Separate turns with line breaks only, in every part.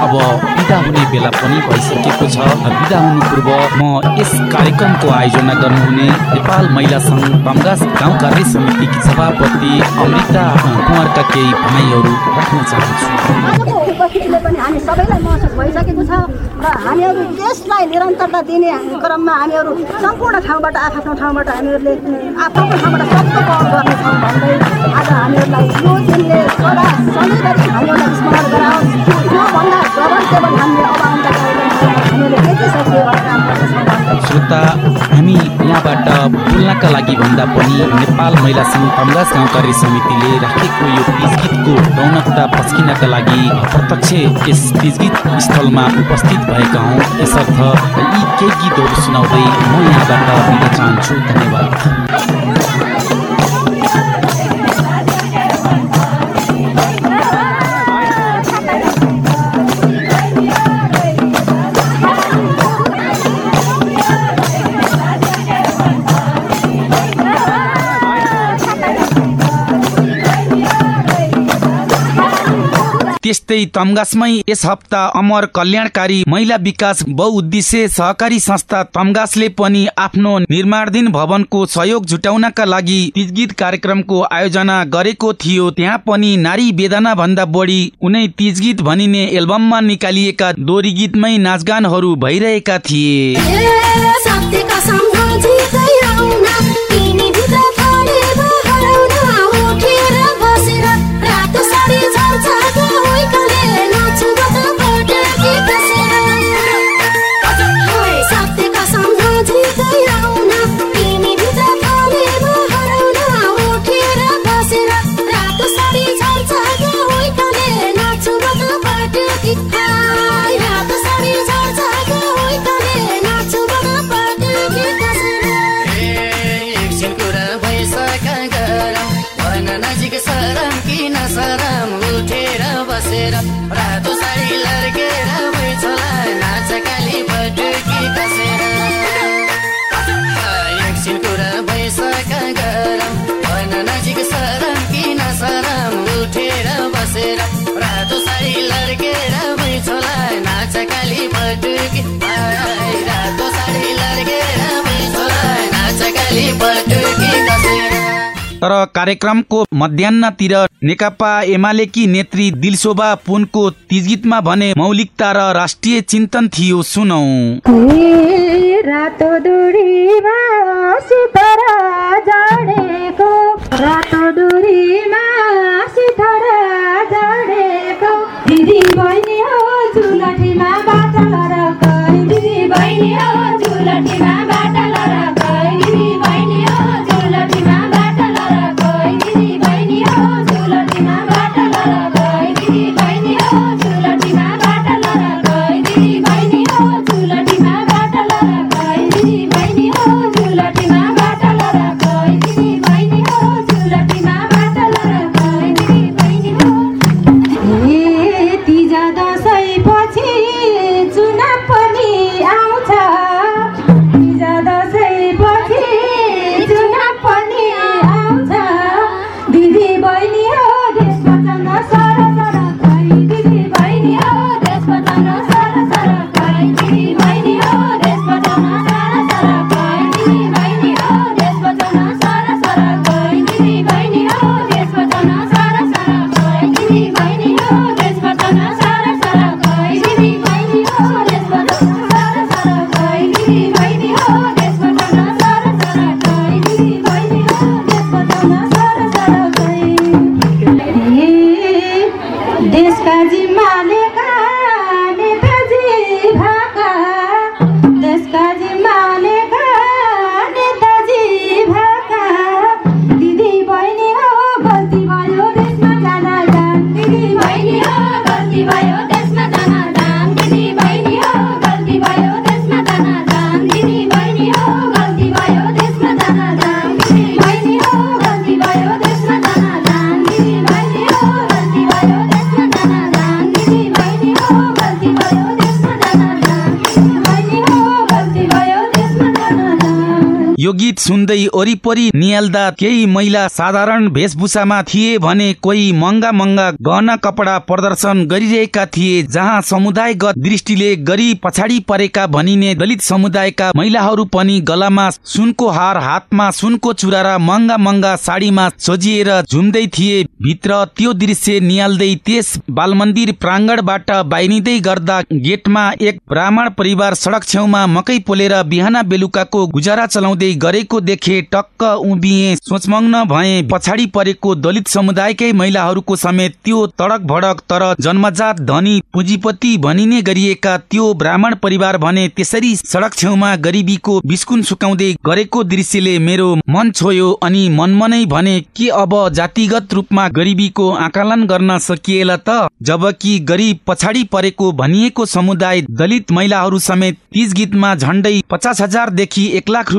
अब बिदा हुने बेला पनि भइसकेको छ। बिदा हुनु पूर्व म यस कार्यक्रमको आयोजना गर्नुहुने नेपाल महिला सङ्घ तमगास गाउँ कार्य समितिकी सभापति अमृता कुमारका केही भनाइहरू राख्न चाहन्छु।
उपस्थितिले पनि हामी सबैलाई महसुस भइसकेको छ र हामीहरू यसलाई निरन्तरता दिने क्रममा हामीहरू सम्पूर्ण ठाउँबाट आफ्नो ठाउँबाट हामीहरूले आफ्नो ठाउँबाट शब्द पहल गर्नेछौँ भन्दै आज हामीहरूलाई यो दिनले सदा सधैँभरि हामीहरूलाई स्मरण
श्रोता हामी यहाँबाट बोल्नका लागि भन्दा पनि नेपाल महिला सङ्घ तमगास गाउँ कार्य समितिले राखेको यो तिज गीतको रौनकता पस्किनका लागि प्रत्यक्ष यस तिज गीत स्थलमा उपस्थित भएका हौँ। यसर्थ यी केही गीतहरू सुनाउँदै म यहाँबाट बिदा चाहन्छु। धन्यवाद। त्यस्तै तमगासमै यस हप्ता अमर कल्याणकारी महिला विकास बहुउद्देश्य सहकारी संस्था तमगासले पनि आफ्नो निर्माणाधीन भवनको सहयोग जुटाउनका लागि तिजगीत कार्यक्रमको आयोजना गरेको थियो। त्यहाँ पनि नारी वेदना भन्दा बढी उनै तिजगीत भनिने एल्बममा निकालिएका दोरी गीतमै नाचगानहरू भइरहेका थिए।
पटुकी
आइ, रातो साडी लर्केर भइछला नाच काली पटुकी कसेर
तर कार्यक्रमको मध्यान्हतिर नेकपा एमालेकी नेत्री दिलशोभा पुनको तिजगीतमा भने मौलिकता र राष्ट्रिय चिन्तन थियो सुनौ
रातो दुरीमा सितारा जडेको रातो दुरीमा सितारा जडेको दिदी बहिनी झुलठीमा बाटा लडाउ दिदी बहिनी हो झुलठीमा बाटा Mani, Mani.
यो गीत सुन्दै वरिपरि निहाल्दा केही महिला साधारण वेशभूषामा थिए भने कोही महँगा महँगा गहना कपडा प्रदर्शन गरिरहेका थिए जहाँ समुदायगत दृष्टिले गरी पछाडि परेका भनिने दलित समुदायका महिलाहरू पनि गलामा सुनको हार हातमा सुनको चुरा र महँगा महँगा साडीमा सजिएर झुम्दै थिए। भित्र त्यो दृश्य निहाल्दै त्यस बालमन्दिर प्राङ्गणबाट बाहिरिँदै गर्दा गेटमा एक ब्राह्मण परिवार सडक छेउमा मकै पोलेर बिहान बेलुकाको गुजारा चलाउँदै गरेको देखे टक्क उभिए। सोचमग्न भए। पछाडि परेको दलित समुदायकै महिलाहरूको समेत त्यो तडक भडक तर जन्मजात धनी पुँजीपति भनिने गरिएका त्यो ब्राह्मण परिवार भने त्यसरी सडक छेउमा गरिबीको बिस्कुन सुकाउँदै गरेको दृश्यले मेरो मन छोयो अनि मनमनै भने के अब जातिगत रूपमा गरिबीको आकलन गर्न सकिएला त? जबकि गरिब पछाडि परेको भनिएको समुदाय दलित महिलाहरू समेत तीज गीतमा झण्डै पचास हजारदेखि एक लाख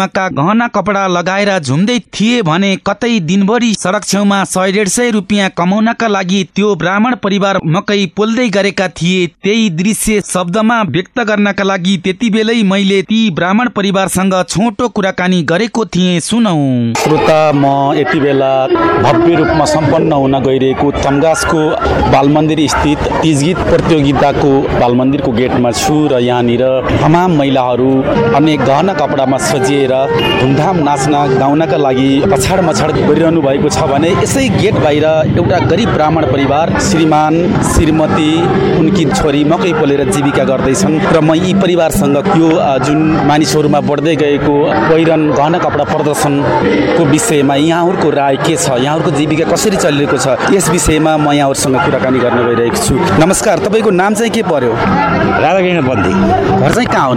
रुपियाँसम्मका गहना कपडा लगाएर झुम्दै थिए भने कतै दिनभरि सडक छेउमा सय डेढ सय रुपियाँ कमाउनका लागि त्यो ब्राह्मण परिवार मकै पोल्दै गरेका थिए। त्यही दृश्य शब्दमा व्यक्त गर्नका लागि त्यति बेलै मैले ती ब्राह्मण परिवारसँग छोटो कुराकानी गरेको थिएँ। सुनौ।
श्रोता म यति बेला भव्य रूपमा सम्पन्न हुन गइरहेको तमगासको बालमन्दिर स्थित तिजगीत प्रतियोगिताको बालमन्दिरको गेटमा छु र यहाँनिर तमाम महिलाहरू अनेक गहना कपडामा सजिएर धुमधाम नाच्न गाउनका लागि पछाड मछाड गरिरहनु भएको छ भने यसै गेट बाहिर एउटा गरिब ब्राह्मण परिवार श्रीमान श्रीमती उनकी छोरी मकै पोलेर जीविका गर्दैछन् र म यी परिवारसँग यो जुन मानिसहरूमा बढ्दै गएको पहिरन गहना कपडा प्रदर्शनको विषयमा यहाँहरूको राय के छ? यहाँहरूको जीविका कसरी चलिरहेको छ? यस विषयमा म यहाँहरूसँग कुराकानी गर्न गइरहेको छु। नमस्कार तपाईँको नाम चाहिँ के पर्यो?
राधाकृष्ण पन्थी।
घर चाहिँ कहाँ हो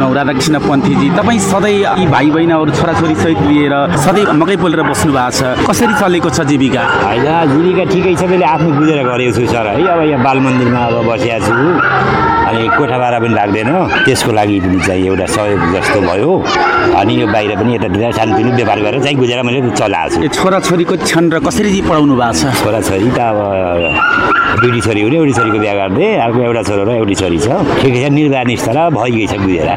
नौ राधाकृष्ण पन्थीजी। तपाईँ सधैँ यी भाइ बहिनीहरू छोराछोरी सहित लिएर सधैँ मकै पोलेर बस्नु भएको छ कसरी चलेको छ जीविका?
होइन जीविका ठिकै छ मैले आफ्नो बुझेर गरेको छु सर। है अब यहाँ बाल मन्दिरमा अब बसिया छु। अनि कोठा भाडा पनि लाग्दैन। त्यसको लागि पनि चाहिँ एउटा सहयोग जस्तो भयो। अनि यो बाहिर पनि यतातिर सानोतिनो व्यापार गरेर चाहिँ गुजारा मैले चलाएको छु।
यो छोराछोरीको क्षण र कसरी चाहिँ पढाउनु भएको छ?
छोराछोरी त अब दुईटी छोरी हुने एउटी छोरीको बिहा गरिदिए अर्को एउटा छोरा र एउटी छोरी छ। ठिकै छ निर्वाह निष्ठा र भइगई छ गुजेरा।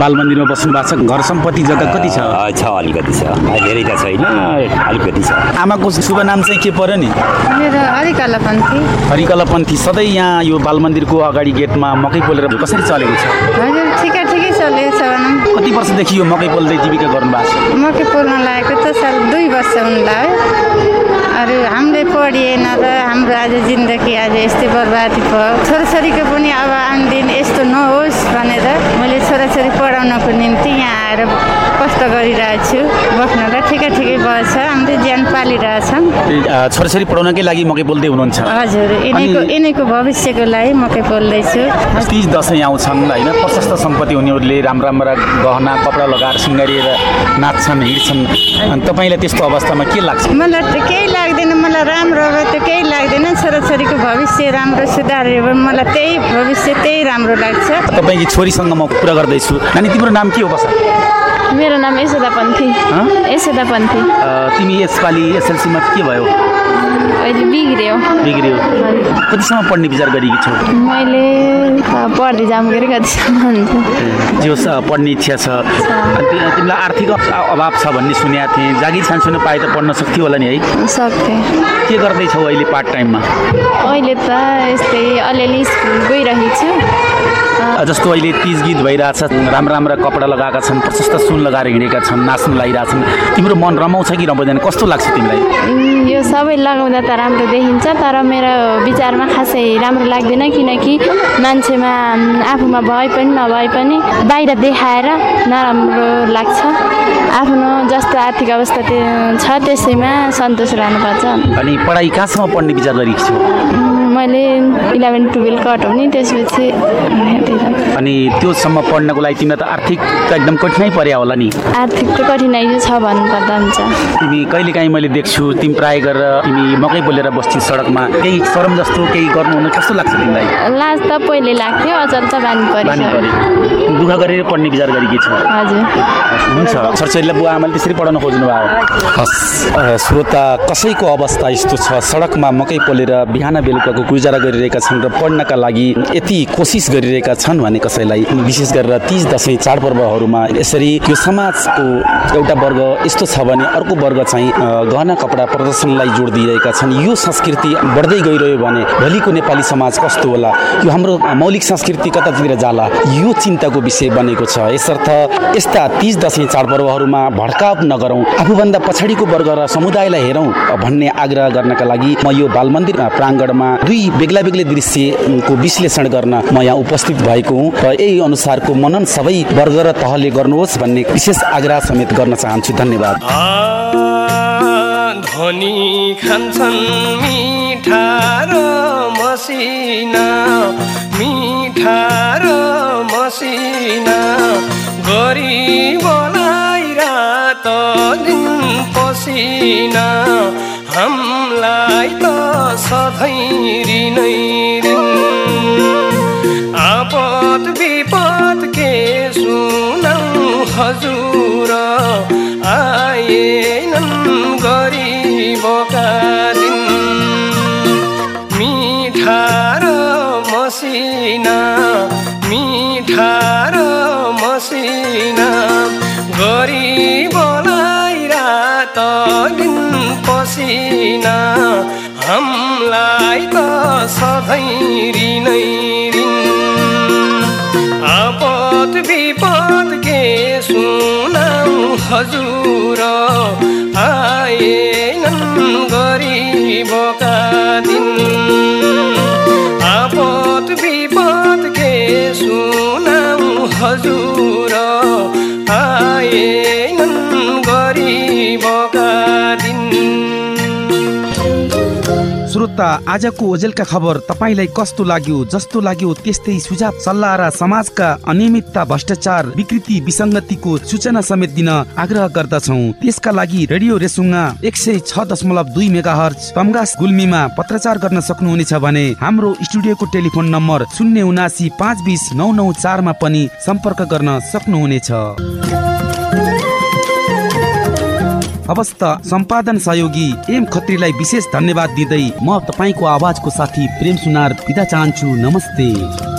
बाल मन्दिरमा बस्नु भएको छ घर सम्पत्ति जग्गा कति छ?
छ अलिकति छ। धेरै त छैन अलिकति छ।
आमाको शुभ नाम चाहिँ के पर्यो नि?
मेरो हरिकला पन्थी
हरिकला पन्थी सधैँ यहाँ यो बाल मन्दिरको अगाडि गेटमा मकै पोलेर कसरी चलेको छ?
हजुर ठिकै ठिकै चलेको छ भनौँ।
कति वर्षदेखि यो मकै पोल्दै जीविका गर्नु भएको छ?
मकै पोल्न लागेको त साल दुई वर्ष हुनुला है। अरू हामीले पढिएन र हाम्रो आज जिन्दगी आज यस्तै बर्बादी भयो। छोराछोरीको पनि अब आउने दिन यस्तो नहोस् भनेर छोराछोरी पढाउनको निम्ति यहाँ आएर कष्ट गरिरहेको छु बस्न त ठिकै ठिकै भएछ। हामीले ज्यान पालिरहेछौँ।
छोराछोरी पढाउनकै लागि मकै पोल्दै हुनुहुन्छ?
हजुर यिनीको यिनीको भविष्यको लागि मकै पोल्दैछु।
तिज दसैँ आउँछन् होइन? प्रशस्त सम्पत्ति हुनेहरूले राम्रा राम्रा गहना कपडा लगाएर सिँगारिएर नाच्छन् हिँड्छन्। अनि तपाईँलाई त्यस्तो अवस्थामा के लाग्छ?
मलाई त केही लाग्दैन। मलाई राम्रो अब त केही लाग्दैन। छोराछोरीको भविष्य राम्रो सुधार्यो भने मलाई त्यही भविष्य त्यही राम्रो लाग्छ।
तपाईँकी छोरीसँग म कुरा गर्दैछु। नानी तिम्रो नाम के हो बस?
मेरो नाम यशोदा पन्थी। यशोदा पन्थी।
तिमी यसपालि एसएलसीमा के भयो?
अहिले बिग्रियो।
बिग्रियो। कतिसम्म पढ्ने विचार गरेकी छौ?
मैले पढ्दै के अरे कतिसम्म हुन्छ
जे पढ्ने इच्छा छ। अनि तिमीलाई आर्थिक अभ- अभाव छ भन्ने सुनेको थिएँ। जागिर सानसानो पाए त पढ्न सक्थ्यो होला नि है?
सक्थेँ।
के गर्दैछौ अहिले पार्ट टाइममा?
अहिले त यस्तै अलिअलि स्कुल गइरहेको छु
जस्तो अहिले तिज गीत भइरहेछ राम्रा राम्रा कपडा लगाएका छन् प्रशस्त सुन लगाएर हिँडेका छन् नाच्नु लागिरहेछन् तिम्रो मन रमाउँछ कि रमाउँदैन? कस्तो लाग्छ तिमीलाई?
यो सबै लगाउँदा त राम्रो देखिन्छ तर मेरो विचारमा खासै राम्रो लाग्दैन किनकि मान्छेमा आफूमा भए पनि नभए पनि बाहिर देखाएर नराम्रो लाग्छ। आफ्नो जस्तो आर्थिक अवस्था त्यो छ त्यसैमा सन्तोष रहनुपर्छ।
अनि पढाइ कहाँसम्म पढ्ने विचार गरेकी छौ?
मैले इलेभेन टुवेल्भ कट हुने त्यसपछि यहाँतिर।
अनि त्योसम्म पढ्नको लागि तिमीलाई त आर्थिक त एकदम कठिनाइ पर्या होला नि।
आर्थिक त कठिनाइ छ भन्नुपर्दा हुन्छ।
तिमी कहिलेकाहीँ मैले देख्छु तिमी प्राय गरेर तिमी मकै बोलेर बस्छौ सडकमा केही शरम जस्तो केही गर्नुहुन्न कस्तो लाग्छ तिमीलाई?
लाज त पहिले लाग्थ्यो अचल त बानी
परे दुःख गरेर पढ्ने विचार गरेकी छौ।
हजुर।
हुन्छ छोरछोरीलाई बुवा आमाले त्यसरी पढाउन खोज्नु भयो। श्रोता कसैको अवस्था यस्तो छ? सडकमा मकै पोलेर बिहान बेलुकाको गुजारा गरिरहेका छन् र पढ्नका लागि यति कोसिस गरिरहेका छन् भने कसैलाई विशेष गरेर तिज दसैँ चाडपर्वहरूमा यसरी यो समाजको एउटा वर्ग यस्तो छ भने अर्को वर्ग चाहिँ गहना कपडा प्रदर्शनलाई जोड दिइरहेका छन्। यो संस्कृति बढ्दै गइरह्यो भने भोलिको नेपाली समाज कस्तो होला? यो हाम्रो मौलिक संस्कृति कतातिर जाला? यो चिन्ताको विषय बनेको छ। यसर्थ यस्ता तिज दसैँ चाडपर्वहरूमा भड्काव नगरौँ। आफूभन्दा पछाडिको वर्ग र समुदायलाई हेरौँ। भन्ने आग्रह गर्नका लागि म यो बाल मन्दिर प्राङ्गणमा दुई बेग्ला बेग्लै दृश्यको विश्लेषण गर्न म यहाँ उपस्थित भएको हुँ र यही अनुसारको मनन सबै वर्ग र तहले गर्नुहोस् भन्ने विशेष आग्रह समेत गर्न चाहन्छु। धन्यवाद।
धनी खान्छन् मिठा र मसिना मिठा र मसिना गरिबलाई रात दिन पसिना हामीलाई त सधैँ ऋणै। गरिबलाई रात दिन पसिना हामीलाई त सधैँ ऋणै ऋण। आपत विपद के सुनाउ हजुर। आएनन् गरिबका दिन। आपत विपद के सुनाउ हजुर।
श्रोता आजको ओजेलका खबर तपाईँलाई कस्तो लाग्यो जस्तो लाग्यो त्यस्तै सुझाव सल्लाह र समाजका अनियमितता भ्रष्टाचार विकृति विसङ्गतिको सूचना समेत दिन आग्रह गर्दछौ। त्यसका लागि रेडियो रेसुङ्गा एक सय छ दशमलव दुई मेगा हर्च तमगास गुल्मीमा पत्रचार गर्न सक्नुहुनेछ भने हाम्रो स्टुडियोको टेलिफोन नम्बर शून्य उनासी पाँच बिस नौ नौ चारमा पनि सम्पर्क गर्न सक्नुहुनेछ। अवस्थ सम्पादन सहयोगी एम खत्रीलाई विशेष धन्यवाद दिँदै म तपाईँको आवाजको साथी प्रेम सुनार बिदा चाहन्छु। नमस्ते।